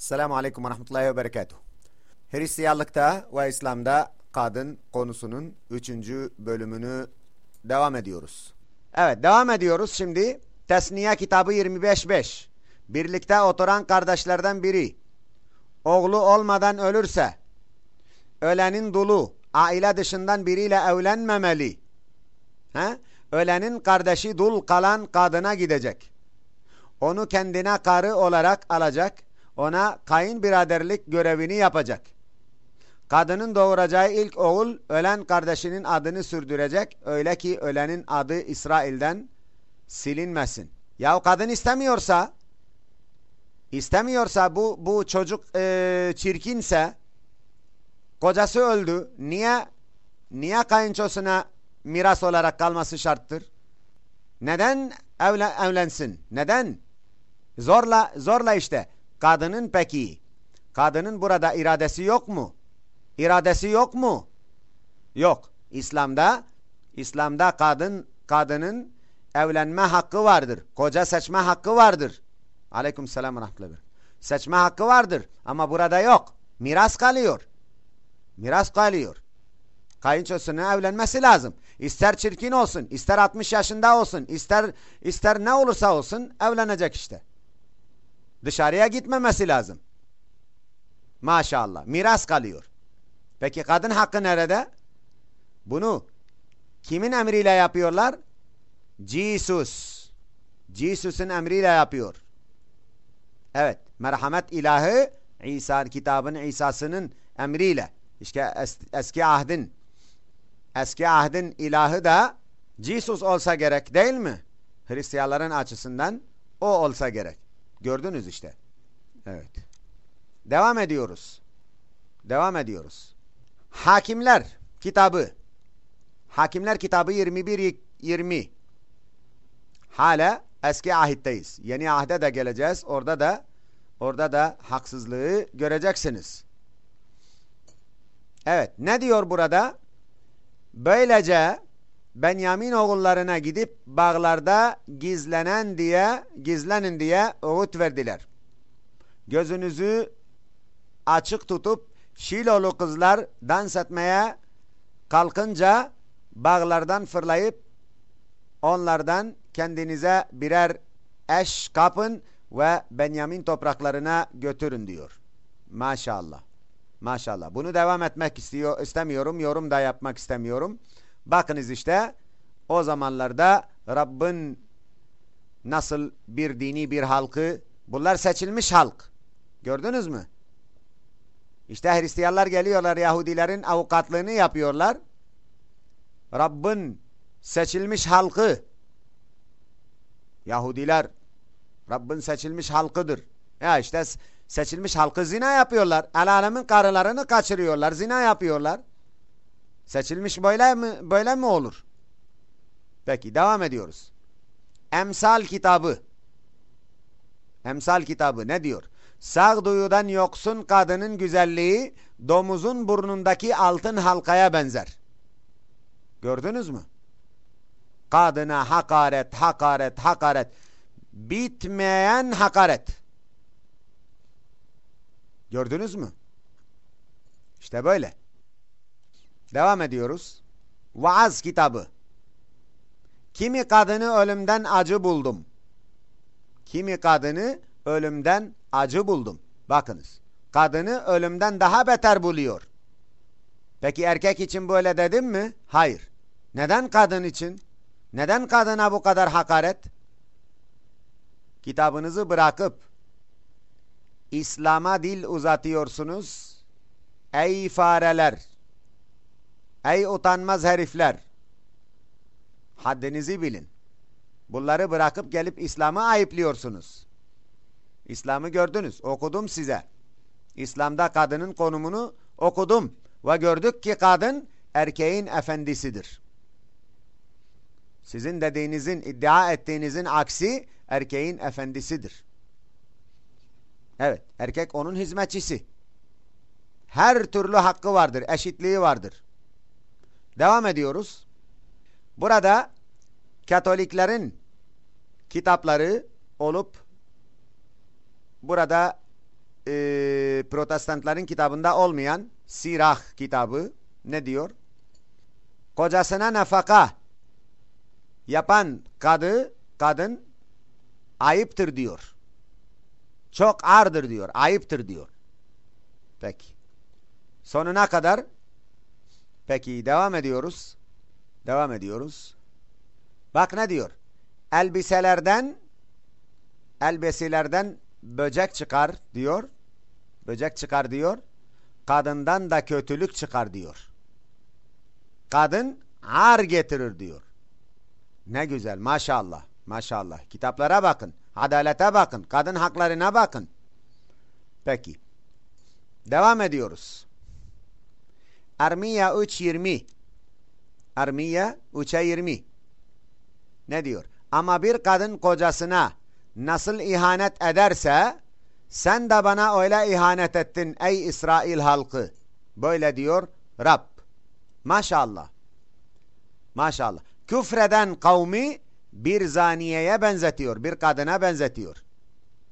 Selamun Aleyküm ve Rahmetullahi ve Berekatuhu. Hristiyanlıkta ve İslam'da kadın konusunun üçüncü bölümünü devam ediyoruz. Evet devam ediyoruz şimdi. Tesniye kitabı 25.5. Birlikte oturan kardeşlerden biri oğlu olmadan ölürse ölenin dulu aile dışından biriyle evlenmemeli. He? Ölenin kardeşi dul kalan kadına gidecek. Onu kendine karı olarak alacak. Ona kayınbiraderlik görevini yapacak. Kadının doğuracağı ilk oğul ölen kardeşinin adını sürdürecek. Öyle ki ölenin adı İsrail'den silinmesin. Ya kadın istemiyorsa istemiyorsa bu bu çocuk e, çirkinse kocası öldü. Niye niye kayınçosuna miras olarak kalması şarttır? Neden evlen, evlensin? Neden? Zorla zorla işte. Kadının peki kadının burada iradesi yok mu? İradesi yok mu? Yok. İslam'da İslam'da kadın kadının evlenme hakkı vardır. Koca seçme hakkı vardır. Aleyküm selam ve rahmetullah. Seçme hakkı vardır. Ama burada yok. Miras kalıyor. Miras kalıyor. Kayınçosunun evlenmesi lazım. İster çirkin olsun, ister 60 yaşında olsun, ister ister ne olursa olsun evlenecek işte. Dışarıya gitmemesi lazım. Maşallah. Miras kalıyor. Peki kadın hakkı nerede? Bunu kimin emriyle yapıyorlar? Jesus. Jesus'un emriyle yapıyor. Evet. Merhamet ilahı İsa kitabın İsa'sının emriyle. İşte es, eski ahdin eski ahdin ilahı da Jesus olsa gerek değil mi? Hristiyanların açısından o olsa gerek. Gördünüz işte. Evet. Devam ediyoruz. Devam ediyoruz. Hakimler kitabı. Hakimler kitabı 21-20. Hala eski ahitteyiz. Yeni ahde de geleceğiz. Orada da orada da haksızlığı göreceksiniz. Evet. Ne diyor burada? Böylece Benyamin oğullarına gidip bağlarda gizlenen diye gizlenin diye öğüt verdiler. Gözünüzü açık tutup Şilolu kızlar dans etmeye kalkınca bağlardan fırlayıp onlardan kendinize birer eş kapın ve Benyamin topraklarına götürün diyor. Maşallah. Maşallah. Bunu devam etmek istiyor, istemiyorum. Yorum da yapmak istemiyorum. Bakınız işte o zamanlarda Rabbin nasıl bir dini bir halkı bunlar seçilmiş halk. Gördünüz mü? İşte Hristiyanlar geliyorlar Yahudilerin avukatlığını yapıyorlar. Rabbin seçilmiş halkı Yahudiler Rabbin seçilmiş halkıdır. Ya işte seçilmiş halkı zina yapıyorlar. El alemin karılarını kaçırıyorlar. Zina yapıyorlar. Seçilmiş böyle mi, böyle mi olur? Peki devam ediyoruz. Emsal kitabı. Emsal kitabı ne diyor? Sağduyudan yoksun kadının güzelliği domuzun burnundaki altın halkaya benzer. Gördünüz mü? Kadına hakaret, hakaret, hakaret. Bitmeyen hakaret. Gördünüz mü? İşte böyle. Devam ediyoruz. Vaaz kitabı. Kimi kadını ölümden acı buldum. Kimi kadını ölümden acı buldum. Bakınız. Kadını ölümden daha beter buluyor. Peki erkek için böyle dedim mi? Hayır. Neden kadın için? Neden kadına bu kadar hakaret? Kitabınızı bırakıp İslam'a dil uzatıyorsunuz. Ey fareler! Ey utanmaz herifler! Haddinizi bilin. Bunları bırakıp gelip İslam'ı ayıplıyorsunuz. İslam'ı gördünüz. Okudum size. İslam'da kadının konumunu okudum. Ve gördük ki kadın erkeğin efendisidir. Sizin dediğinizin, iddia ettiğinizin aksi erkeğin efendisidir. Evet, erkek onun hizmetçisi. Her türlü hakkı vardır, eşitliği vardır. Devam ediyoruz. Burada Katoliklerin kitapları olup burada e, protestantların kitabında olmayan Sirah kitabı ne diyor? Kocasına nafaka yapan kadı, kadın ayıptır diyor. Çok ağırdır diyor. Ayıptır diyor. Peki. Sonuna kadar peki devam ediyoruz. Devam ediyoruz. Bak ne diyor? Elbiselerden elbiselerden böcek çıkar diyor. Böcek çıkar diyor. Kadından da kötülük çıkar diyor. Kadın ağır getirir diyor. Ne güzel maşallah. Maşallah. Kitaplara bakın. Adalete bakın. Kadın haklarına bakın. Peki. Devam ediyoruz. Armiya 3.20 Armiya 3'e 20 Ne diyor? Ama bir kadın kocasına nasıl ihanet ederse sen de bana öyle ihanet ettin ey İsrail halkı. Böyle diyor Rab. Maşallah. Maşallah. Küfreden kavmi bir zaniyeye benzetiyor. Bir kadına benzetiyor.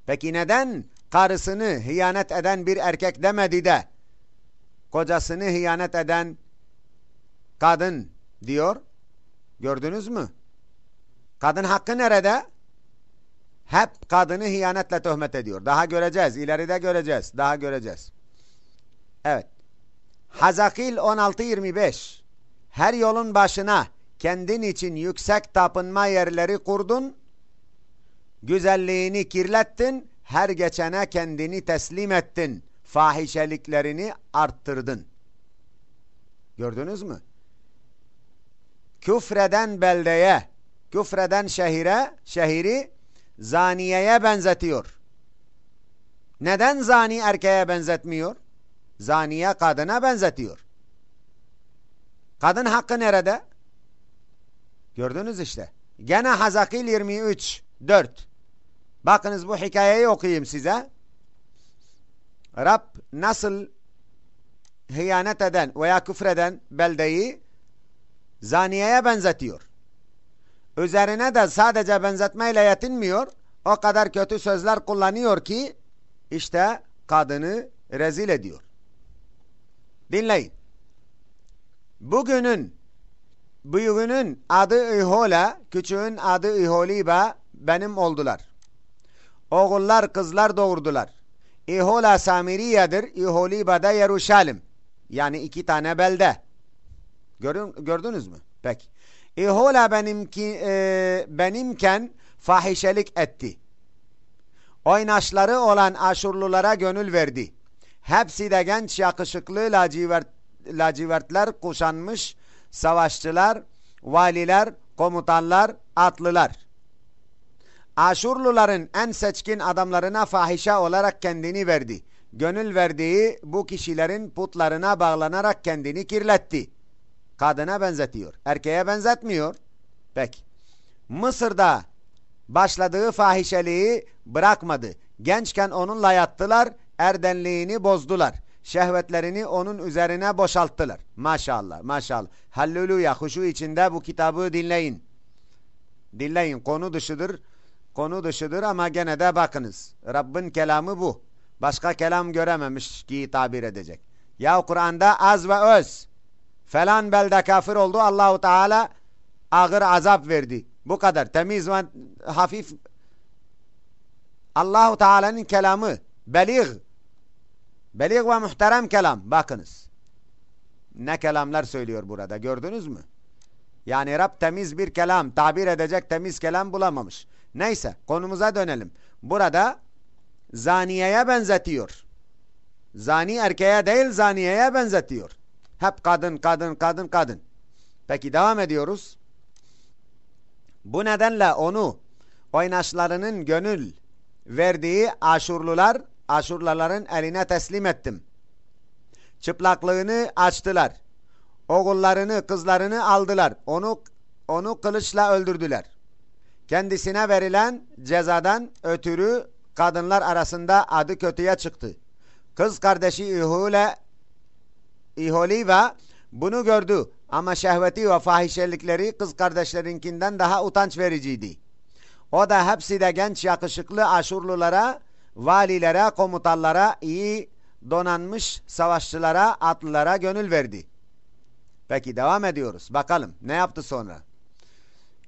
Peki neden karısını hıyanet eden bir erkek demedi de kocasını hıyanet eden kadın diyor? Gördünüz mü? Kadın hakkı nerede? Hep kadını hıyanetle töhmet ediyor. Daha göreceğiz. İleride göreceğiz. Daha göreceğiz. Evet. Hazakil 16.25 Her yolun başına kendin için yüksek tapınma yerleri kurdun, güzelliğini kirlettin, her geçene kendini teslim ettin, fahişeliklerini arttırdın. Gördünüz mü? Küfreden beldeye, küfreden şehire, şehri zaniyeye benzetiyor. Neden zani erkeğe benzetmiyor? Zaniye kadına benzetiyor. Kadın hakkı nerede? Gördünüz işte. Gene Hazakil 23 4. Bakınız bu hikayeyi okuyayım size. Rab nasıl hıyanet eden veya küfreden beldeyi zaniyeye benzetiyor. Üzerine de sadece benzetmeyle yetinmiyor. O kadar kötü sözler kullanıyor ki işte kadını rezil ediyor. Dinleyin. Bugünün Büyüğünün adı İhola, küçüğün adı İholiba benim oldular. Oğullar kızlar doğurdular. İhola Samiriye'dir, İholiba da Yeruşalim. Yani iki tane belde. Görün, gördünüz mü? Peki. İhola benimki, e, benimken fahişelik etti. Oynaşları olan Aşurlulara gönül verdi. Hepsi de genç yakışıklı lacivert, lacivertler kuşanmış savaşçılar, valiler, komutanlar, atlılar. Aşurluların en seçkin adamlarına fahişe olarak kendini verdi. Gönül verdiği bu kişilerin putlarına bağlanarak kendini kirletti. Kadına benzetiyor. Erkeğe benzetmiyor. Peki. Mısır'da başladığı fahişeliği bırakmadı. Gençken onunla yattılar, erdenliğini bozdular şehvetlerini onun üzerine boşalttılar. Maşallah, maşallah. Halleluya, huşu içinde bu kitabı dinleyin. Dinleyin, konu dışıdır. Konu dışıdır ama gene de bakınız. Rabbin kelamı bu. Başka kelam görememiş ki tabir edecek. Ya Kur'an'da az ve öz. Falan belde kafir oldu. Allahu Teala ağır azap verdi. Bu kadar. Temiz ve hafif. Allahu Teala'nın kelamı belir Belig ve muhterem kelam. Bakınız. Ne kelamlar söylüyor burada. Gördünüz mü? Yani Rab temiz bir kelam, tabir edecek temiz kelam bulamamış. Neyse konumuza dönelim. Burada zaniyeye benzetiyor. Zani erkeğe değil zaniyeye benzetiyor. Hep kadın, kadın, kadın, kadın. Peki devam ediyoruz. Bu nedenle onu oynaşlarının gönül verdiği aşurlular Aşurlaların eline teslim ettim. Çıplaklığını açtılar. Oğullarını, kızlarını aldılar. Onu onu kılıçla öldürdüler. Kendisine verilen cezadan ötürü kadınlar arasında adı kötüye çıktı. Kız kardeşi İhule İholiva bunu gördü ama şehveti ve fahişelikleri kız kardeşlerinkinden daha utanç vericiydi. O da hepsi de genç yakışıklı aşurlulara valilere, komutanlara, iyi donanmış savaşçılara, atlılara gönül verdi. Peki devam ediyoruz. Bakalım ne yaptı sonra?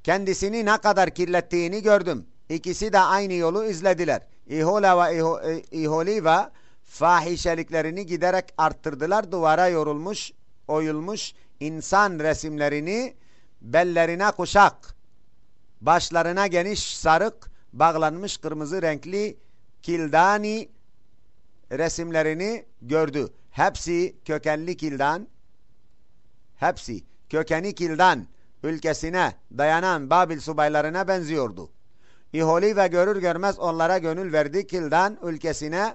Kendisini ne kadar kirlettiğini gördüm. İkisi de aynı yolu izlediler. İhola ve e, İholiva fahişeliklerini giderek arttırdılar. Duvara yorulmuş, oyulmuş insan resimlerini bellerine kuşak, başlarına geniş sarık, bağlanmış kırmızı renkli kildani resimlerini gördü. Hepsi kökenli kildan, hepsi kökeni kildan ülkesine dayanan Babil subaylarına benziyordu. İholi ve görür görmez onlara gönül verdi. Kildan ülkesine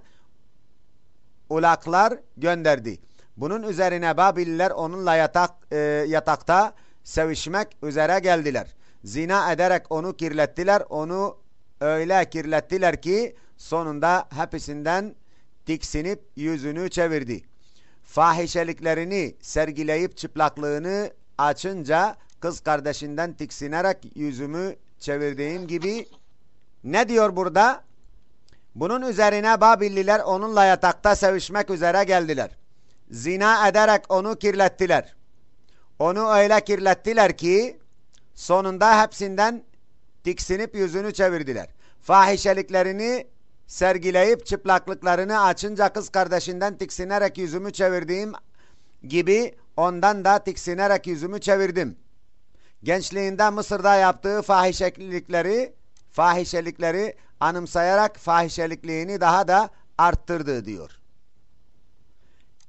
ulaklar gönderdi. Bunun üzerine Babililer onunla yatak, e, yatakta sevişmek üzere geldiler. Zina ederek onu kirlettiler. Onu öyle kirlettiler ki sonunda hepsinden tiksinip yüzünü çevirdi. Fahişeliklerini sergileyip çıplaklığını açınca kız kardeşinden tiksinerek yüzümü çevirdiğim gibi ne diyor burada? Bunun üzerine Babilliler onunla yatakta sevişmek üzere geldiler. Zina ederek onu kirlettiler. Onu öyle kirlettiler ki sonunda hepsinden tiksinip yüzünü çevirdiler. Fahişeliklerini sergileyip çıplaklıklarını açınca kız kardeşinden tiksinerek yüzümü çevirdiğim gibi ondan da tiksinerek yüzümü çevirdim. Gençliğinde Mısır'da yaptığı fahişelikleri fahişelikleri anımsayarak fahişelikliğini daha da arttırdı diyor.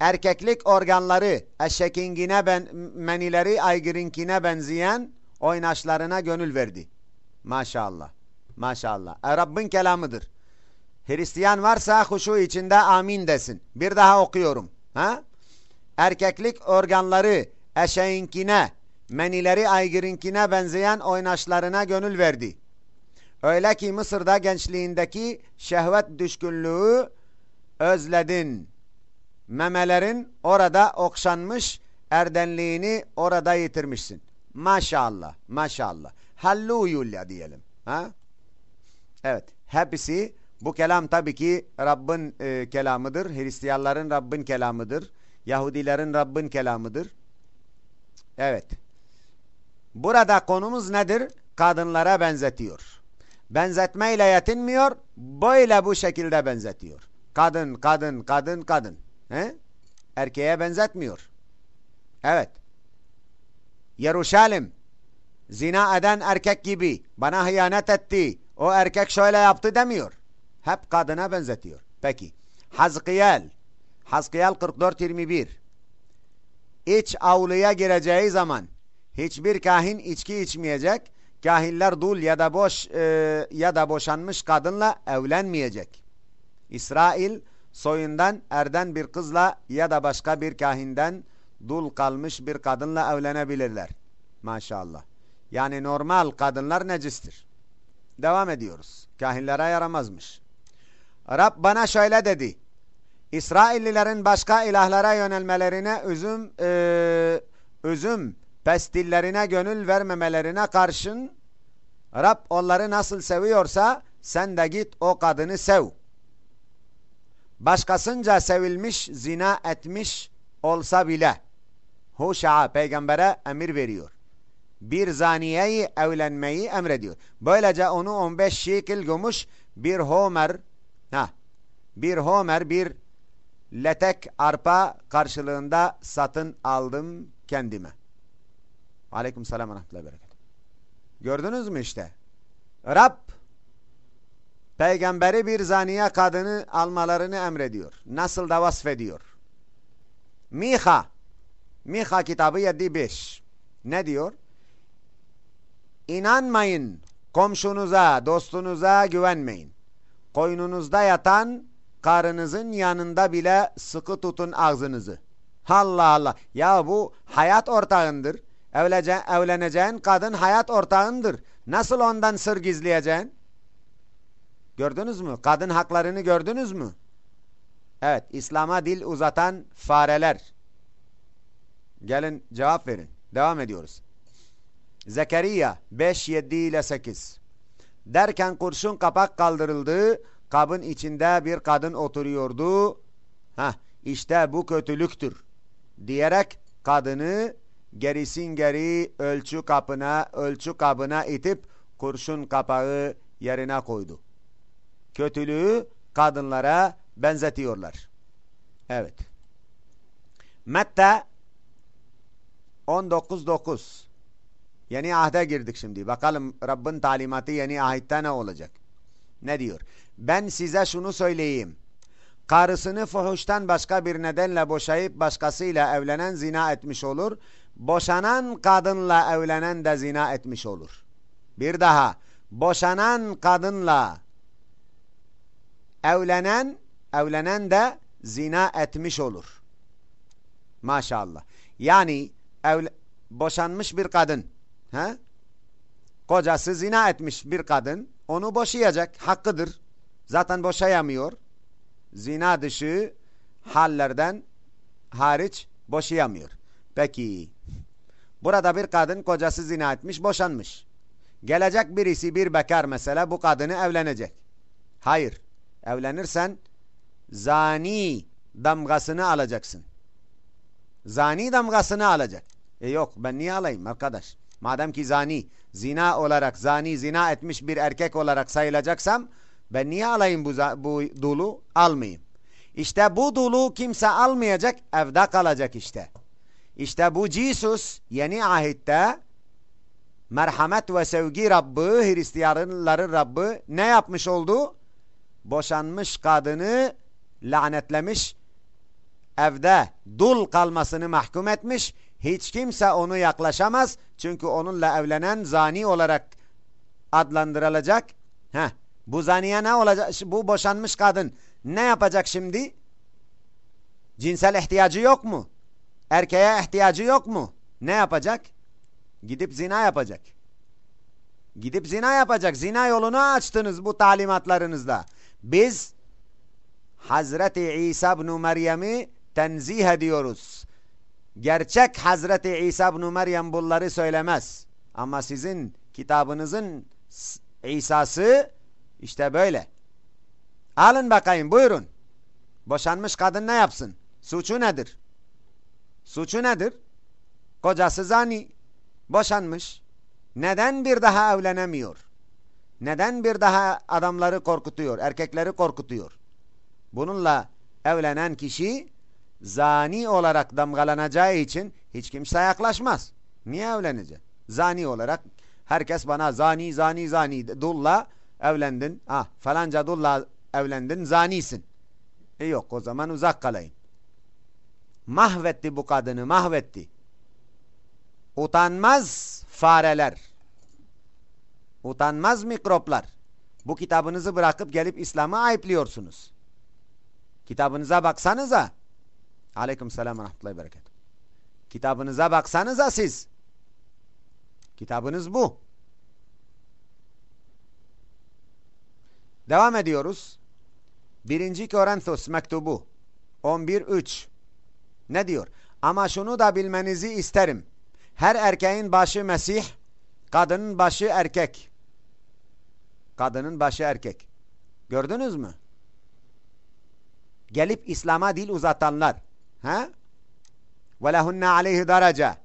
Erkeklik organları eşekingine ben, menileri aygirinkine benzeyen oynaşlarına gönül verdi. Maşallah. Maşallah. E, Rabbin kelamıdır. Hristiyan varsa huşu içinde amin desin. Bir daha okuyorum. Ha? Erkeklik organları eşeğinkine, menileri aygirinkine benzeyen oynaşlarına gönül verdi. Öyle ki Mısır'da gençliğindeki şehvet düşkünlüğü özledin. Memelerin orada okşanmış, erdenliğini orada yitirmişsin. Maşallah, maşallah. Halluyullah diyelim. Ha? Evet, hepsi bu kelam tabii ki Rabbin e, kelamıdır. Hristiyanların Rabbin kelamıdır. Yahudilerin Rabbin kelamıdır. Evet. Burada konumuz nedir? Kadınlara benzetiyor. Benzetmeyle yetinmiyor, böyle bu şekilde benzetiyor. Kadın, kadın, kadın, kadın. He? Erkeğe benzetmiyor. Evet. Yeruşalim, zina eden erkek gibi bana hıyanet etti, o erkek şöyle yaptı demiyor. Hep kadına benzetiyor. Peki. Hazkiyel. Hazkiyel 44-21. İç avluya gireceği zaman hiçbir kahin içki içmeyecek. Kahinler dul ya da boş e, ya da boşanmış kadınla evlenmeyecek. İsrail soyundan erden bir kızla ya da başka bir kahinden dul kalmış bir kadınla evlenebilirler. Maşallah. Yani normal kadınlar necistir. Devam ediyoruz. Kahinlere yaramazmış. Rab bana şöyle dedi. İsraillilerin başka ilahlara yönelmelerine üzüm e, üzüm pestillerine gönül vermemelerine karşın Rab onları nasıl seviyorsa sen de git o kadını sev. Başkasınca sevilmiş, zina etmiş olsa bile Huşa peygambere emir veriyor. Bir zaniyeyi evlenmeyi emrediyor. Böylece onu 15 şekil gümüş bir homer ha, bir homer bir letek arpa karşılığında satın aldım kendime. Aleyküm selam ve berekat. Gördünüz mü işte? Rab peygamberi bir zaniye kadını almalarını emrediyor. Nasıl da vasfediyor. Miha Miha kitabı 7-5 ne diyor? İnanmayın komşunuza, dostunuza güvenmeyin. Koynunuzda yatan karınızın yanında bile sıkı tutun ağzınızı. Allah Allah. Ya bu hayat ortağındır. Evlece, evleneceğin kadın hayat ortağındır. Nasıl ondan sır gizleyeceksin? Gördünüz mü? Kadın haklarını gördünüz mü? Evet. İslam'a dil uzatan fareler. Gelin cevap verin. Devam ediyoruz. Zekeriya 5, 7 ile 8 Derken kurşun kapak kaldırıldı. kabın içinde bir kadın oturuyordu. Heh, işte bu kötülüktür diyerek kadını gerisin geri ölçü kapına, ölçü kabına itip kurşun kapağı yerine koydu. Kötülüğü kadınlara benzetiyorlar. Evet. Mette 19.9 Yeni ahde girdik şimdi. Bakalım Rabbin talimatı yeni ahitte ne olacak? Ne diyor? Ben size şunu söyleyeyim. Karısını fuhuştan başka bir nedenle boşayıp başkasıyla evlenen zina etmiş olur. Boşanan kadınla evlenen de zina etmiş olur. Bir daha. Boşanan kadınla evlenen, evlenen de zina etmiş olur. Maşallah. Yani evle, boşanmış bir kadın. He? Kocası zina etmiş bir kadın. Onu boşayacak. Hakkıdır. Zaten boşayamıyor. Zina dışı hallerden hariç boşayamıyor. Peki. Burada bir kadın kocası zina etmiş, boşanmış. Gelecek birisi bir bekar mesela bu kadını evlenecek. Hayır. Evlenirsen zani damgasını alacaksın. Zani damgasını alacak. E yok ben niye alayım arkadaş? Madem ki zani, zina olarak zani, zina etmiş bir erkek olarak sayılacaksam ben niye alayım bu, bu dulu? Almayayım. İşte bu dulu kimse almayacak, evde kalacak işte. İşte bu Jesus yeni ahitte merhamet ve sevgi Rabbi, Hristiyanların Rabbi ne yapmış oldu? Boşanmış kadını lanetlemiş, evde dul kalmasını mahkum etmiş. Hiç kimse onu yaklaşamaz. Çünkü onunla evlenen zani olarak adlandırılacak. Heh, bu zaniye ne olacak? Bu boşanmış kadın ne yapacak şimdi? Cinsel ihtiyacı yok mu? Erkeğe ihtiyacı yok mu? Ne yapacak? Gidip zina yapacak. Gidip zina yapacak. Zina yolunu açtınız bu talimatlarınızda. Biz Hazreti İsa ibn Meryem'i tenzih ediyoruz. Gerçek Hazreti İsa ibn Meryem bunları söylemez. Ama sizin kitabınızın İsa'sı işte böyle. Alın bakayım buyurun. Boşanmış kadın ne yapsın? Suçu nedir? Suçu nedir? Kocası zani. Boşanmış. Neden bir daha evlenemiyor? Neden bir daha adamları korkutuyor, erkekleri korkutuyor? Bununla evlenen kişi zani olarak damgalanacağı için hiç kimse yaklaşmaz. Niye evlenecek? Zani olarak herkes bana zani zani zani dulla evlendin. Ah falanca dulla evlendin zanisin. E yok o zaman uzak kalayım. Mahvetti bu kadını mahvetti. Utanmaz fareler. Utanmaz mikroplar. Bu kitabınızı bırakıp gelip İslam'ı ayıplıyorsunuz. Kitabınıza baksanıza. Aleyküm selam ve rahmetullahi bereket. Kitabınıza baksanıza siz. Kitabınız bu. Devam ediyoruz. 1. Korinthos mektubu 11.3 ne diyor? Ama şunu da bilmenizi isterim. Her erkeğin başı Mesih, kadının başı erkek. Kadının başı erkek. Gördünüz mü? Gelip İslam'a dil uzatanlar. Ha? وَلَهُنَّ عَلَيْهِ derece.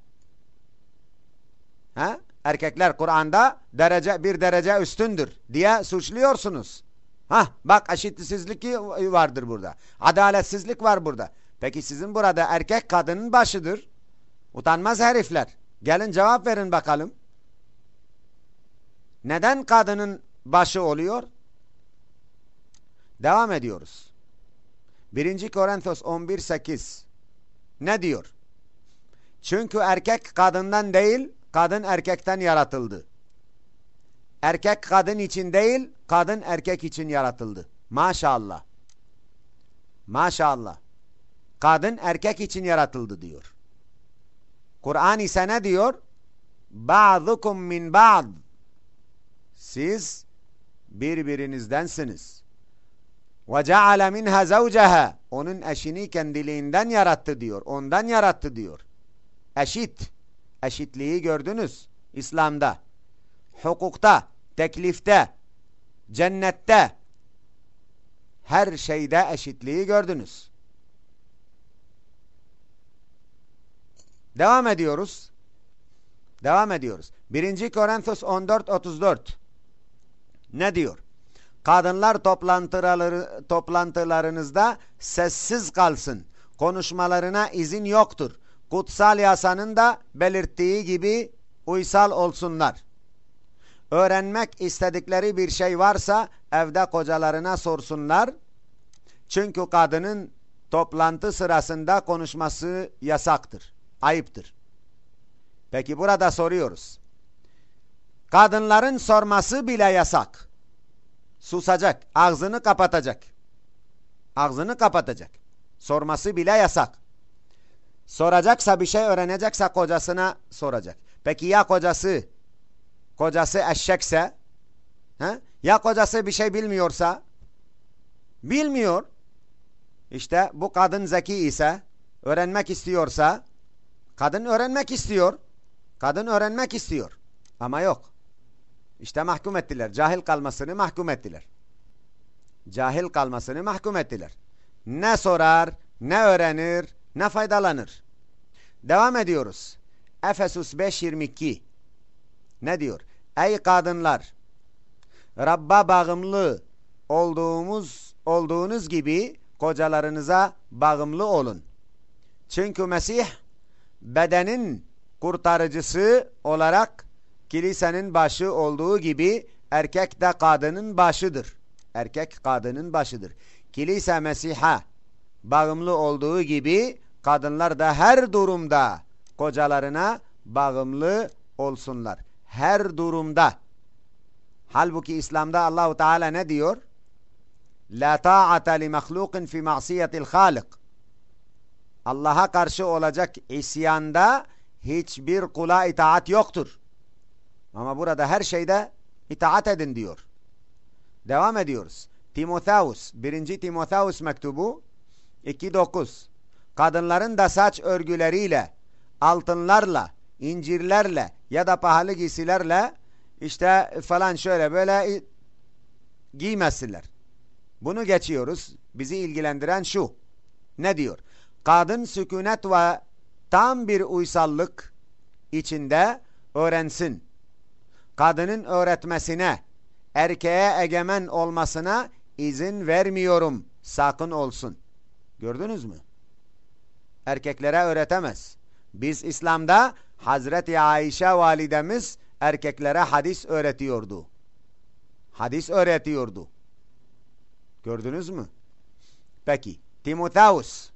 Ha? Erkekler Kur'an'da derece bir derece üstündür diye suçluyorsunuz. Ha, bak eşitsizlik vardır burada. Adaletsizlik var burada. Peki sizin burada erkek kadının başıdır. Utanmaz herifler. Gelin cevap verin bakalım. Neden kadının başı oluyor? Devam ediyoruz. 1. Korinthos 11.8 Ne diyor? Çünkü erkek kadından değil, kadın erkekten yaratıldı. Erkek kadın için değil, kadın erkek için yaratıldı. Maşallah. Maşallah. Kadın erkek için yaratıldı diyor. Kur'an ise ne diyor? Ba'dukum min ba'd. Siz birbirinizdensiniz. Ve ceale minha zavceha. Onun eşini kendiliğinden yarattı diyor. Ondan yarattı diyor. Eşit. Eşitliği gördünüz. İslam'da. Hukukta teklifte, cennette her şeyde eşitliği gördünüz. Devam ediyoruz. Devam ediyoruz. 1. Korinthos 14.34 ne diyor? Kadınlar toplantıları, toplantılarınızda sessiz kalsın. Konuşmalarına izin yoktur. Kutsal yasanın da belirttiği gibi uysal olsunlar. Öğrenmek istedikleri bir şey varsa evde kocalarına sorsunlar. Çünkü kadının toplantı sırasında konuşması yasaktır, ayıptır. Peki burada soruyoruz. Kadınların sorması bile yasak. Susacak, ağzını kapatacak. Ağzını kapatacak. Sorması bile yasak. Soracaksa bir şey öğrenecekse kocasına soracak. Peki ya kocası kocası eşekse he? ya kocası bir şey bilmiyorsa bilmiyor. İşte bu kadın zeki ise öğrenmek istiyorsa kadın öğrenmek istiyor. Kadın öğrenmek istiyor. Ama yok. İşte mahkum ettiler. Cahil kalmasını mahkum ettiler. Cahil kalmasını mahkum ettiler. Ne sorar, ne öğrenir, ne faydalanır. Devam ediyoruz. Efesus 5.22 Ne diyor? Ey kadınlar! Rabba bağımlı olduğumuz olduğunuz gibi kocalarınıza bağımlı olun. Çünkü Mesih bedenin kurtarıcısı olarak kilisenin başı olduğu gibi erkek de kadının başıdır. Erkek kadının başıdır. Kilise Mesih'a bağımlı olduğu gibi kadınlar da her durumda kocalarına bağımlı olsunlar. Her durumda. Halbuki İslam'da Allahu Teala ne diyor? La ta'ata li mahlukin fi ma'siyetil halik. Allah'a karşı olacak isyanda hiçbir kula itaat yoktur. Ama burada her şeyde itaat edin diyor. Devam ediyoruz. Timotheus, 1. Timotheus mektubu 2.9 Kadınların da saç örgüleriyle, altınlarla, incirlerle ya da pahalı giysilerle işte falan şöyle böyle giymesinler. Bunu geçiyoruz. Bizi ilgilendiren şu. Ne diyor? Kadın sükunet ve tam bir uysallık içinde öğrensin. Kadının öğretmesine, erkeğe egemen olmasına izin vermiyorum. Sakın olsun. Gördünüz mü? Erkeklere öğretemez. Biz İslam'da Hazreti Ayşe validemiz erkeklere hadis öğretiyordu. Hadis öğretiyordu. Gördünüz mü? Peki. Timotheus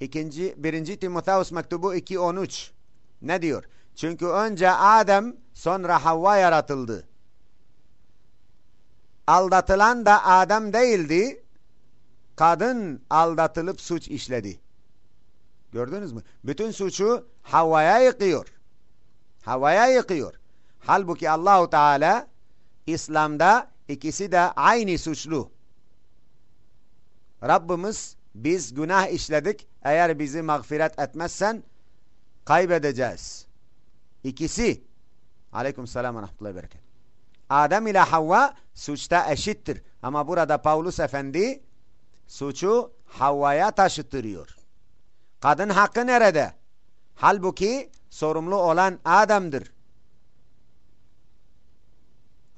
İkinci, birinci Timotheus mektubu 2.13 ne diyor? Çünkü önce Adem sonra Havva yaratıldı. Aldatılan da Adem değildi. Kadın aldatılıp suç işledi. Gördünüz mü? Bütün suçu Havva'ya yıkıyor. Havva'ya yıkıyor. Halbuki Allahu Teala İslam'da ikisi de aynı suçlu. Rabbimiz biz günah işledik. Eğer bizi mağfiret etmezsen kaybedeceğiz. İkisi. Aleyküm selam ve rahmetullahi bereket. Adem ile Havva suçta eşittir. Ama burada Paulus Efendi suçu Havva'ya taşıtırıyor. Kadın hakkı nerede? Halbuki sorumlu olan Adem'dir.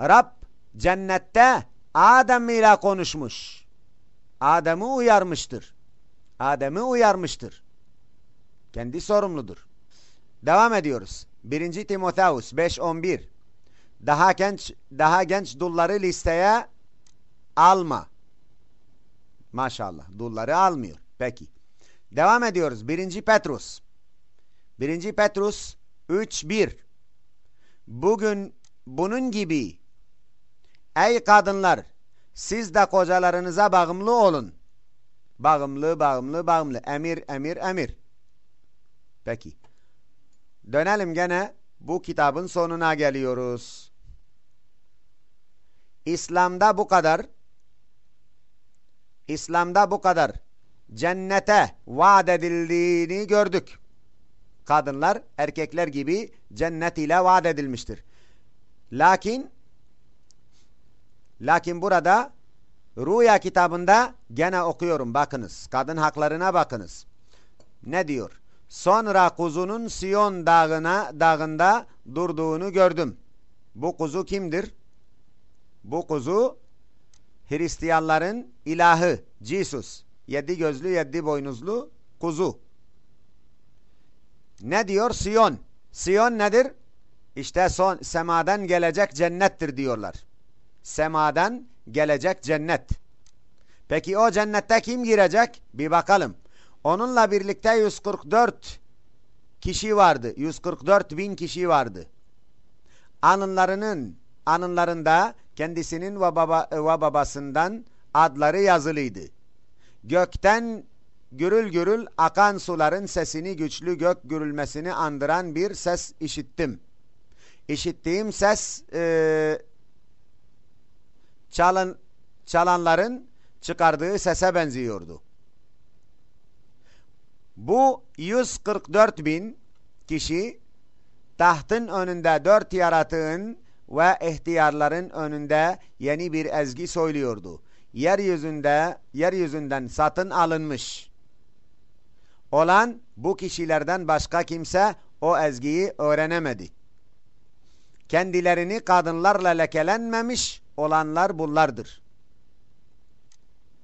Rab cennette Adem ile konuşmuş. Adem'i uyarmıştır. Adem'i uyarmıştır. Kendi sorumludur. Devam ediyoruz. 1. Timoteus 5.11 Daha genç daha genç dulları listeye alma. Maşallah. Dulları almıyor. Peki. Devam ediyoruz. 1. Petrus 1. Petrus 3.1 Bugün bunun gibi ey kadınlar siz de kocalarınıza bağımlı olun. Bağımlı, bağımlı, bağımlı. Emir, emir, emir. Peki. Dönelim gene bu kitabın sonuna geliyoruz. İslam'da bu kadar İslam'da bu kadar cennete vaat edildiğini gördük. Kadınlar erkekler gibi cennet ile vaat edilmiştir. Lakin lakin burada Rüya kitabında gene okuyorum bakınız. Kadın haklarına bakınız. Ne diyor? Sonra kuzunun Siyon dağına, dağında durduğunu gördüm. Bu kuzu kimdir? Bu kuzu Hristiyanların ilahı Jesus. Yedi gözlü, yedi boynuzlu kuzu. Ne diyor? Siyon. Siyon nedir? İşte son semadan gelecek cennettir diyorlar. Semadan gelecek cennet. Peki o cennette kim girecek? Bir bakalım. Onunla birlikte 144 kişi vardı. 144 bin kişi vardı. Anınlarının anınlarında kendisinin ve, baba, ve babasından adları yazılıydı. Gökten gürül gürül akan suların sesini güçlü gök gürülmesini andıran bir ses işittim. İşittiğim ses e, çalın, çalanların çıkardığı sese benziyordu. Bu 144 bin kişi tahtın önünde dört yaratığın ve ihtiyarların önünde yeni bir ezgi söylüyordu. Yeryüzünde, yeryüzünden satın alınmış olan bu kişilerden başka kimse o ezgiyi öğrenemedi. Kendilerini kadınlarla lekelenmemiş olanlar bunlardır.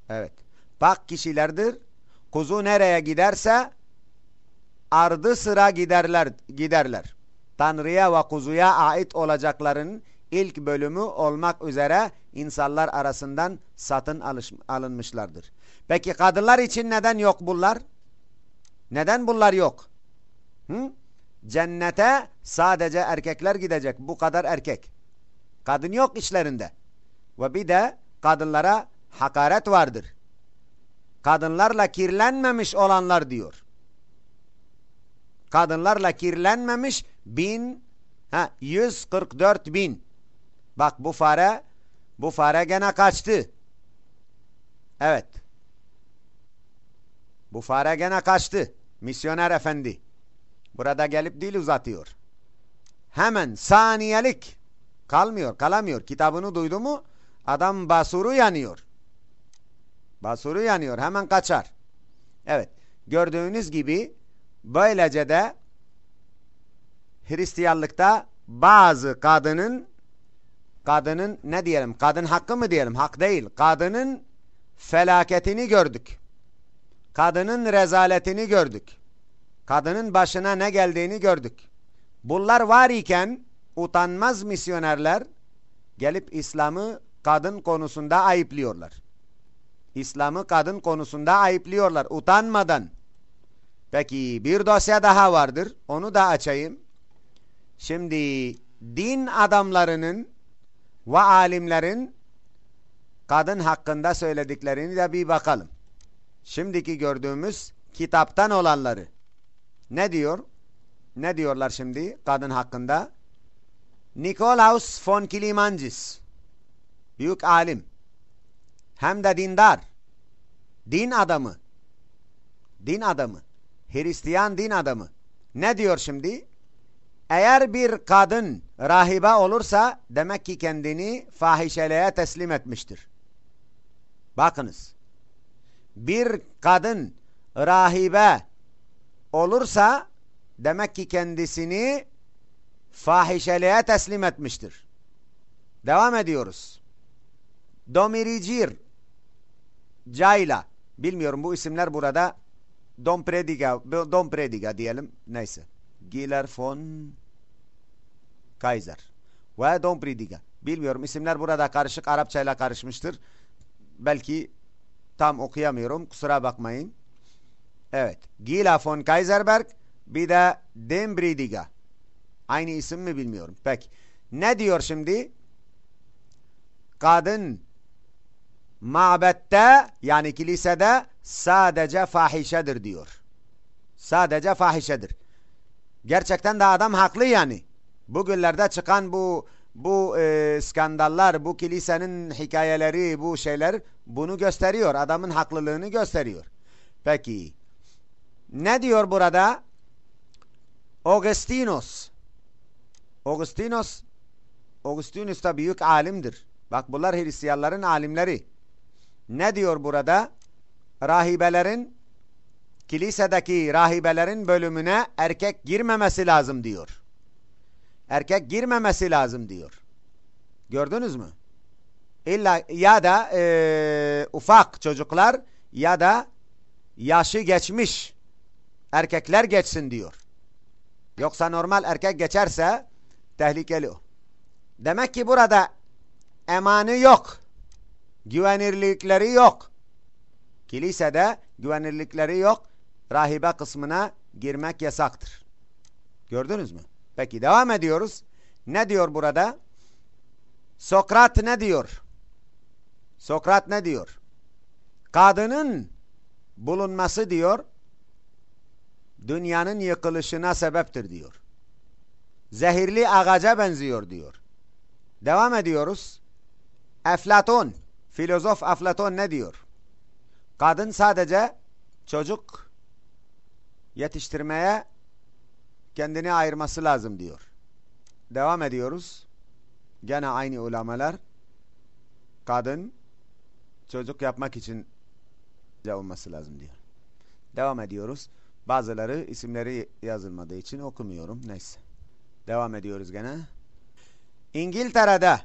Evet. Pak kişilerdir. Kuzu nereye giderse ardı sıra giderler. giderler. Tanrı'ya ve kuzuya ait olacakların ilk bölümü olmak üzere insanlar arasından satın alınmışlardır. Peki kadınlar için neden yok bunlar? Neden bunlar yok? Hı? Cennete sadece erkekler gidecek. Bu kadar erkek. Kadın yok işlerinde. Ve bir de kadınlara hakaret vardır. Kadınlarla kirlenmemiş olanlar diyor. Kadınlarla kirlenmemiş bin, ha, 144 bin. Bak bu fare, bu fare gene kaçtı. Evet. Bu fare gene kaçtı. Misyoner efendi. Burada gelip dil uzatıyor. Hemen saniyelik kalmıyor, kalamıyor. Kitabını duydu mu adam basuru yanıyor. Basuru yanıyor. Hemen kaçar. Evet. Gördüğünüz gibi böylece de Hristiyanlıkta bazı kadının kadının ne diyelim kadın hakkı mı diyelim hak değil kadının felaketini gördük kadının rezaletini gördük kadının başına ne geldiğini gördük bunlar var iken utanmaz misyonerler gelip İslam'ı kadın konusunda ayıplıyorlar İslam'ı kadın konusunda ayıplıyorlar utanmadan peki bir dosya daha vardır onu da açayım Şimdi din adamlarının ve alimlerin kadın hakkında söylediklerini de bir bakalım. Şimdiki gördüğümüz kitaptan olanları. Ne diyor? Ne diyorlar şimdi kadın hakkında? Nikolaus von Kilimancis. Büyük alim. Hem de dindar. Din adamı. Din adamı. Hristiyan din adamı. Ne diyor şimdi? Eğer bir kadın rahibe olursa demek ki kendini fahişeliğe teslim etmiştir. Bakınız. Bir kadın rahibe olursa demek ki kendisini fahişeliğe teslim etmiştir. Devam ediyoruz. Domiricir Cayla bilmiyorum bu isimler burada Dom Prediga, Dom Prediga diyelim neyse. Giler von Kaiser ve Don Pridiga. Bilmiyorum isimler burada karışık Arapçayla karışmıştır. Belki tam okuyamıyorum kusura bakmayın. Evet. Gila von Kaiserberg bir de Dembridiga. Aynı isim mi bilmiyorum. Peki. Ne diyor şimdi? Kadın mabette yani kilisede sadece fahişedir diyor. Sadece fahişedir. Gerçekten de adam haklı yani. Bugünlerde çıkan bu bu e, skandallar, bu kilisenin hikayeleri, bu şeyler bunu gösteriyor. Adamın haklılığını gösteriyor. Peki ne diyor burada? Augustinos. Augustinos Augustinus da büyük alimdir. Bak bunlar Hristiyanların alimleri. Ne diyor burada? Rahibelerin kilisedeki rahibelerin bölümüne erkek girmemesi lazım diyor. Erkek girmemesi lazım diyor. Gördünüz mü? İlla ya da e, ufak çocuklar ya da yaşı geçmiş erkekler geçsin diyor. Yoksa normal erkek geçerse tehlikeli o. Demek ki burada emanı yok. Güvenirlikleri yok. Kilisede güvenirlikleri yok. Rahibe kısmına girmek yasaktır. Gördünüz mü? Peki devam ediyoruz. Ne diyor burada? Sokrat ne diyor? Sokrat ne diyor? Kadının bulunması diyor, dünyanın yıkılışına sebeptir diyor. Zehirli ağaca benziyor diyor. Devam ediyoruz. Eflaton, filozof Eflaton ne diyor? Kadın sadece çocuk yetiştirmeye kendini ayırması lazım diyor. Devam ediyoruz. Gene aynı ulamalar kadın çocuk yapmak için olması lazım diyor. Devam ediyoruz. Bazıları isimleri yazılmadığı için okumuyorum. Neyse. Devam ediyoruz gene. İngiltere'de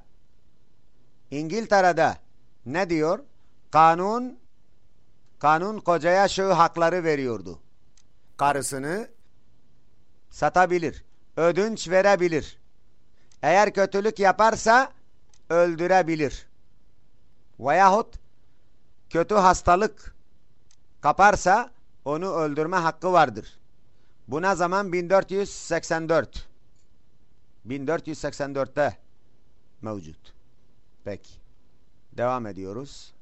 İngiltere'de ne diyor? Kanun kanun kocaya şu hakları veriyordu. Karısını satabilir. Ödünç verebilir. Eğer kötülük yaparsa öldürebilir. Veyahut kötü hastalık kaparsa onu öldürme hakkı vardır. Buna zaman 1484. 1484'te mevcut. Peki. Devam ediyoruz.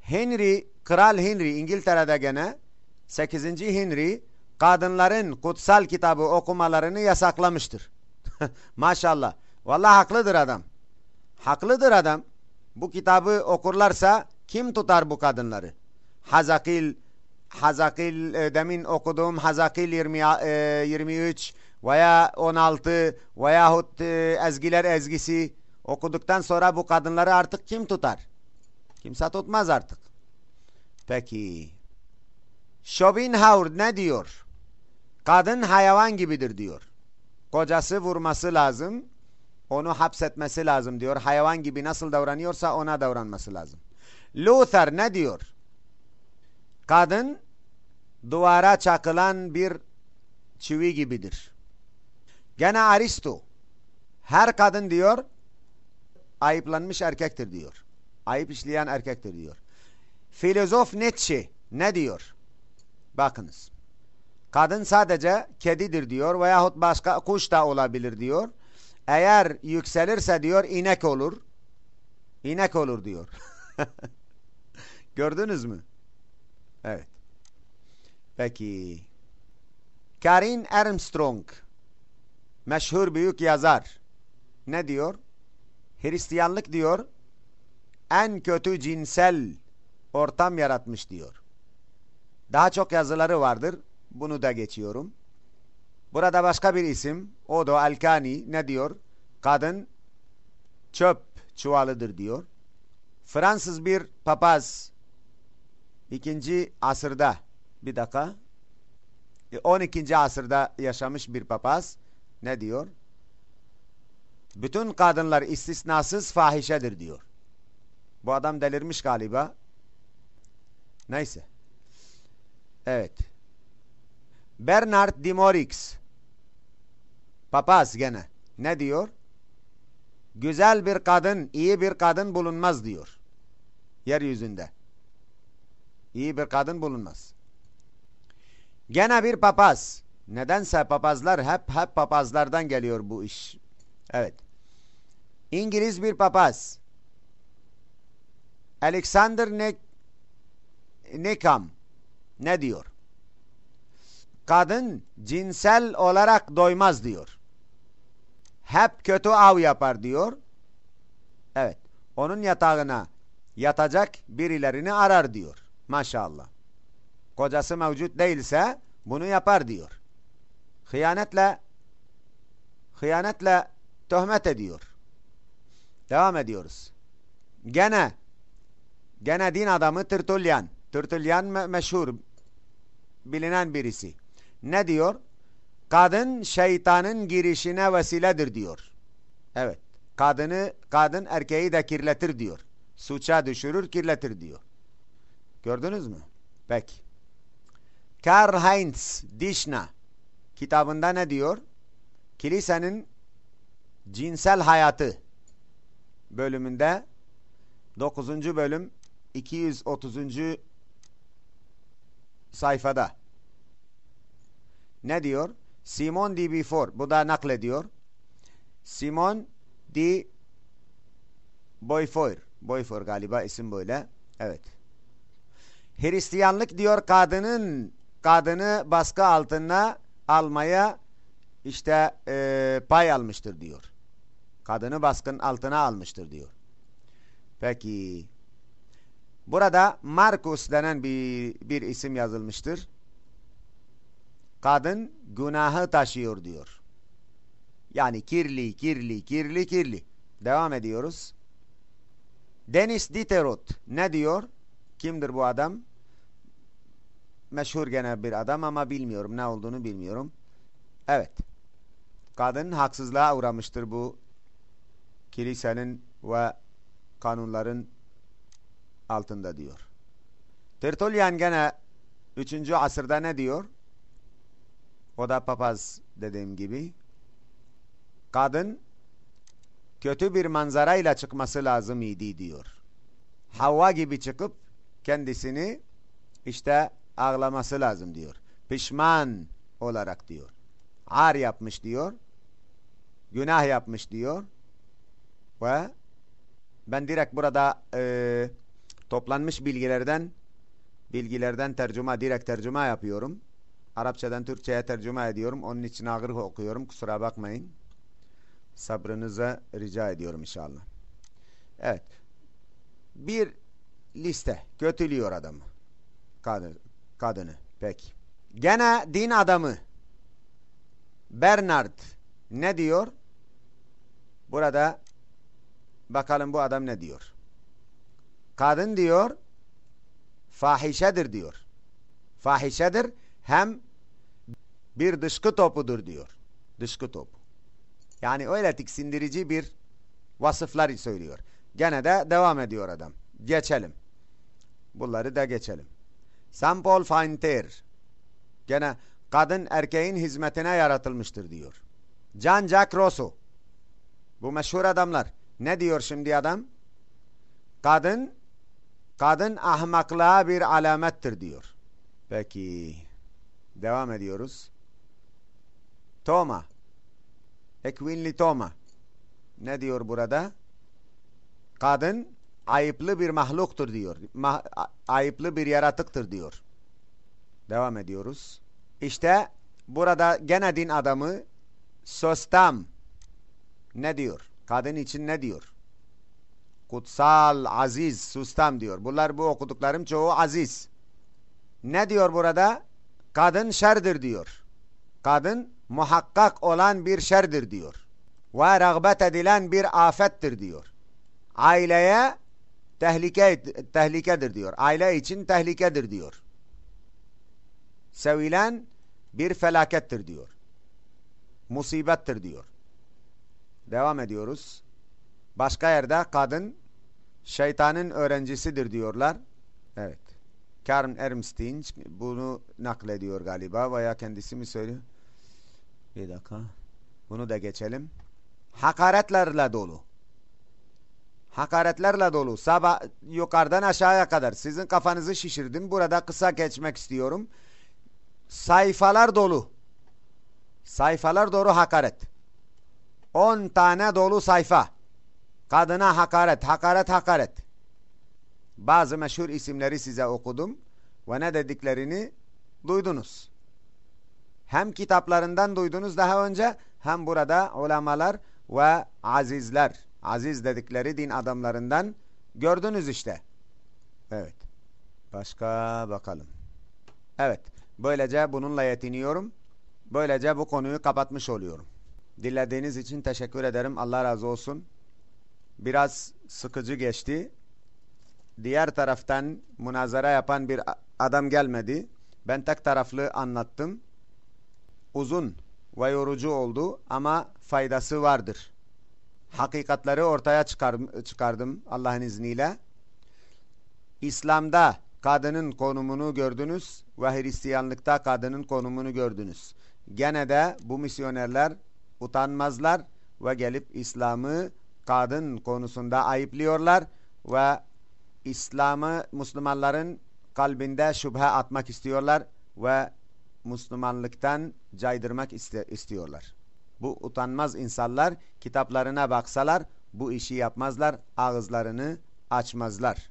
Henry, Kral Henry İngiltere'de gene 8. Henry kadınların kutsal kitabı okumalarını yasaklamıştır. Maşallah. Vallahi haklıdır adam. Haklıdır adam. Bu kitabı okurlarsa kim tutar bu kadınları? Hazakil Hazakil e, demin okuduğum Hazakil 20, e, 23 veya 16 veyahut e, ezgiler ezgisi okuduktan sonra bu kadınları artık kim tutar? Kimse tutmaz artık. Peki. Schopenhauer ne diyor? Kadın hayvan gibidir diyor. Kocası vurması lazım. Onu hapsetmesi lazım diyor. Hayvan gibi nasıl davranıyorsa ona davranması lazım. Luther ne diyor? Kadın duvara çakılan bir çivi gibidir. Gene Aristo her kadın diyor ayıplanmış erkektir diyor. Ayıp işleyen erkektir diyor. Filozof Nietzsche ne diyor? Bakınız. Kadın sadece kedidir diyor veyahut başka kuş da olabilir diyor. Eğer yükselirse diyor inek olur. İnek olur diyor. Gördünüz mü? Evet. Peki. Karin Armstrong meşhur büyük yazar ne diyor? Hristiyanlık diyor en kötü cinsel ortam yaratmış diyor. Daha çok yazıları vardır. Bunu da geçiyorum. Burada başka bir isim Odo Alkani ne diyor? Kadın çöp çuvalıdır diyor. Fransız bir papaz ikinci asırda bir dakika 12. asırda yaşamış bir papaz ne diyor? Bütün kadınlar istisnasız fahişedir diyor. Bu adam delirmiş galiba. Neyse. Evet. Bernard de Morix papaz gene ne diyor? Güzel bir kadın, iyi bir kadın bulunmaz diyor. Yeryüzünde. İyi bir kadın bulunmaz. Gene bir papaz. Nedense papazlar hep hep papazlardan geliyor bu iş. Evet. İngiliz bir papaz. Alexander ne Nekam ne diyor? Kadın cinsel olarak doymaz diyor. Hep kötü av yapar diyor. Evet. Onun yatağına yatacak birilerini arar diyor. Maşallah. Kocası mevcut değilse bunu yapar diyor. Hıyanetle hıyanetle töhmet ediyor. Devam ediyoruz. Gene Gene din adamı Tertullian. Tertullian me meşhur, bilinen birisi. Ne diyor? Kadın şeytanın girişine vesiledir diyor. Evet. Kadını, kadın erkeği de kirletir diyor. Suça düşürür, kirletir diyor. Gördünüz mü? Peki. Karl Heinz Dişna kitabında ne diyor? Kilisenin cinsel hayatı bölümünde 9. bölüm 230. sayfada ne diyor? Simon de Beaufort bu da naklediyor. Simon de Beaufort Beaufort galiba isim böyle. Evet. Hristiyanlık diyor kadının kadını baskı altına almaya işte e, pay almıştır diyor. Kadını baskın altına almıştır diyor. Peki. Burada Markus denen bir, bir isim yazılmıştır. Kadın günahı taşıyor diyor. Yani kirli, kirli, kirli, kirli. Devam ediyoruz. Dennis Diderot ne diyor? Kimdir bu adam? Meşhur gene bir adam ama bilmiyorum ne olduğunu bilmiyorum. Evet. Kadın haksızlığa uğramıştır bu kilisenin ve kanunların altında diyor. Tertullian gene 3. asırda ne diyor? O da papaz dediğim gibi. Kadın kötü bir manzarayla çıkması lazım idi diyor. Havva gibi çıkıp kendisini işte ağlaması lazım diyor. Pişman olarak diyor. Ar yapmış diyor. Günah yapmış diyor. Ve ben direkt burada e, toplanmış bilgilerden bilgilerden tercüme, direkt tercüme yapıyorum. Arapçadan Türkçe'ye tercüme ediyorum. Onun için ağır okuyorum. Kusura bakmayın. Sabrınıza rica ediyorum inşallah. Evet. Bir liste. Kötülüyor adamı. Kadın, kadını. Peki. Gene din adamı Bernard ne diyor? Burada bakalım bu adam ne diyor? Kadın diyor fahişedir diyor. Fahişedir hem bir dışkı topudur diyor. Dışkı topu. Yani öyle tiksindirici bir vasıflar söylüyor. Gene de devam ediyor adam. Geçelim. Bunları da geçelim. St. Paul Fainter gene kadın erkeğin hizmetine yaratılmıştır diyor. Jean Jacques Rousseau bu meşhur adamlar. Ne diyor şimdi adam? Kadın kadın ahmaklığa bir alamettir diyor. Peki devam ediyoruz. Toma Ekvinli Toma ne diyor burada? Kadın ayıplı bir mahluktur diyor. Ma ayıplı bir yaratıktır diyor. Devam ediyoruz. İşte burada gene din adamı Sostam ne diyor? Kadın için ne diyor? Kutsal, aziz, sustam diyor. Bunlar bu okuduklarım çoğu aziz. Ne diyor burada? Kadın şerdir diyor. Kadın muhakkak olan bir şerdir diyor. Ve rağbet edilen bir afettir diyor. Aileye tehlike, tehlikedir diyor. Aile için tehlikedir diyor. Sevilen bir felakettir diyor. Musibettir diyor. Devam ediyoruz. Başka yerde kadın şeytanın öğrencisidir diyorlar. Evet. Karen Ermstein bunu naklediyor galiba veya kendisi mi söylüyor? Bir dakika. Bunu da geçelim. Hakaretlerle dolu. Hakaretlerle dolu. Sabah yukarıdan aşağıya kadar. Sizin kafanızı şişirdim. Burada kısa geçmek istiyorum. Sayfalar dolu. Sayfalar dolu hakaret. 10 tane dolu sayfa. Kadına hakaret, hakaret, hakaret. Bazı meşhur isimleri size okudum ve ne dediklerini duydunuz. Hem kitaplarından duydunuz daha önce hem burada ulamalar ve azizler, aziz dedikleri din adamlarından gördünüz işte. Evet. Başka bakalım. Evet. Böylece bununla yetiniyorum. Böylece bu konuyu kapatmış oluyorum. Dinlediğiniz için teşekkür ederim. Allah razı olsun. Biraz sıkıcı geçti. diğer taraftan münazara yapan bir adam gelmedi. Ben tek taraflı anlattım. Uzun ve yorucu oldu ama faydası vardır. Hakikatleri ortaya çıkar, çıkardım Allah'ın izniyle. İslam'da kadının konumunu gördünüz ve Hristiyanlıkta kadının konumunu gördünüz. Gene de bu misyonerler utanmazlar ve gelip İslam'ı kadın konusunda ayıplıyorlar ve İslam'ı Müslümanların kalbinde şüphe atmak istiyorlar ve Müslümanlıktan caydırmak istiyorlar. Bu utanmaz insanlar kitaplarına baksalar bu işi yapmazlar, ağızlarını açmazlar.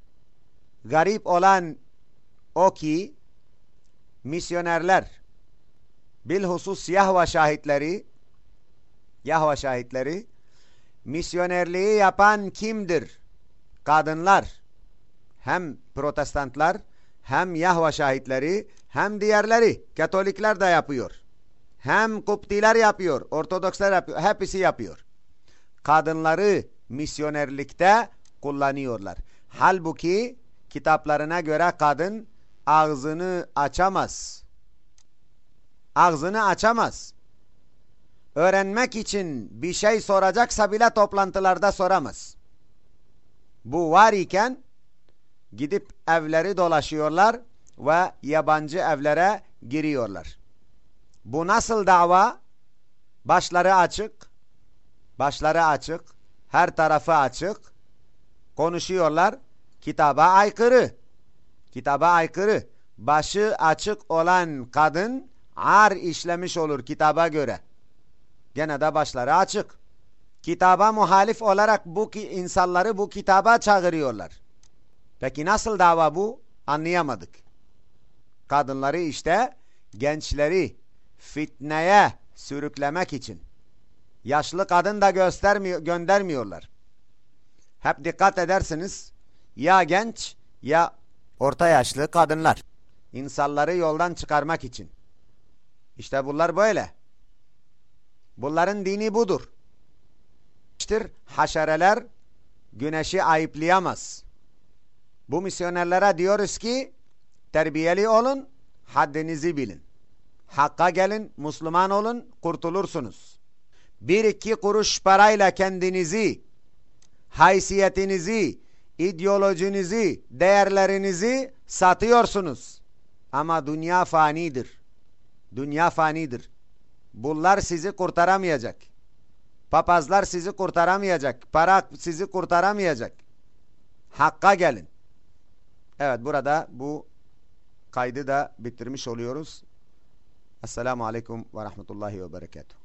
Garip olan o ki misyonerler bilhusus Yahva şahitleri Yahva şahitleri misyonerliği yapan kimdir? Kadınlar hem protestantlar hem Yahva şahitleri hem diğerleri Katolikler de yapıyor. Hem Kuptiler yapıyor, Ortodokslar yapıyor, hepsi yapıyor. Kadınları misyonerlikte kullanıyorlar. Halbuki kitaplarına göre kadın ağzını açamaz. Ağzını açamaz. Öğrenmek için bir şey soracaksa bile toplantılarda soramaz. Bu var iken gidip evleri dolaşıyorlar ve yabancı evlere giriyorlar. Bu nasıl dava? Başları açık, başları açık, her tarafı açık, konuşuyorlar, kitaba aykırı, kitaba aykırı. Başı açık olan kadın ar işlemiş olur kitaba göre. Gene de başları açık. Kitaba muhalif olarak bu insanları bu kitaba çağırıyorlar. Peki nasıl dava bu? Anlayamadık. Kadınları işte gençleri fitneye sürüklemek için. Yaşlı kadın da göstermiyor, göndermiyorlar. Hep dikkat edersiniz. Ya genç ya orta yaşlı kadınlar. İnsanları yoldan çıkarmak için. İşte bunlar böyle. Bunların dini budur. Haşereler güneşi ayıplayamaz. Bu misyonerlere diyoruz ki terbiyeli olun, haddinizi bilin. Hakka gelin, Müslüman olun, kurtulursunuz. Bir iki kuruş parayla kendinizi, haysiyetinizi, ideolojinizi, değerlerinizi satıyorsunuz. Ama dünya fanidir. Dünya fanidir. Bunlar sizi kurtaramayacak. Papazlar sizi kurtaramayacak. Para sizi kurtaramayacak. Hakka gelin. Evet burada bu kaydı da bitirmiş oluyoruz. Esselamu Aleyküm ve Rahmetullahi ve Berekatuhu.